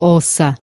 ouça.